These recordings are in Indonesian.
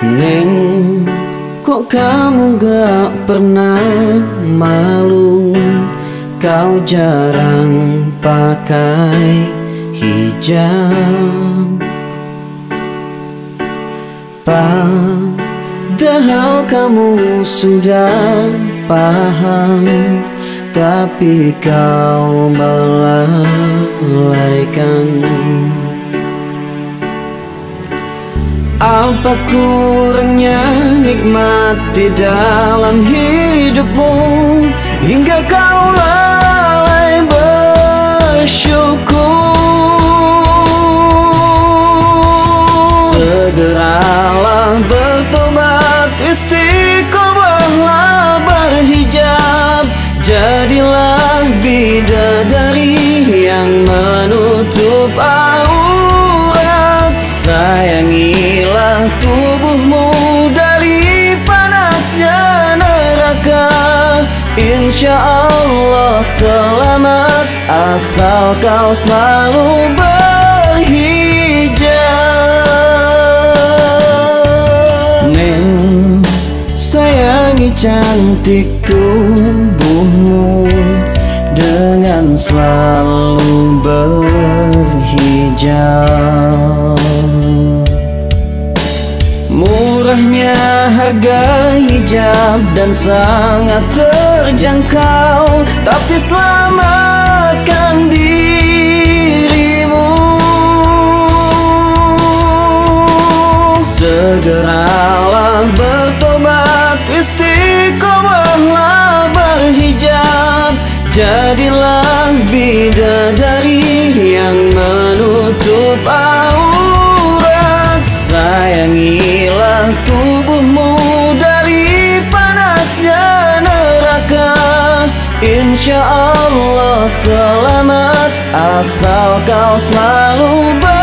Neng, kok kamu gak pernah malu? Kau jarang pakai hijab. Padahal kamu sudah paham Tapi kau melalaikan Apa kurangnya nikmat di dalam hidupmu Hingga kau lalai bersyukur. Segeralah bertobat istiqomahlah berhijab. Jadilah bidadari yang menutup Insya Allah selamat asal kau selalu berhijab. Neng sayangi cantik tubuhmu Dengan selalu berhijab Murahnya harga hijab dan sangat terjangkau. Tapi selamatkan dirimu Insya Allah selamat asal kau selalu berhijab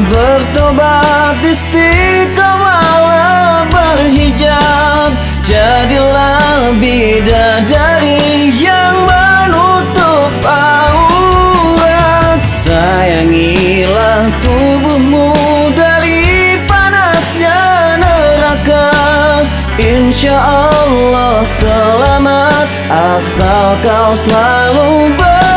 bertobat istiqomahlah berhijab. Jadilah bidadari yang menutup aurat. Sayangilah tubuhmu dari panasnya neraka. Insya Allah selamat asal kau selalu ber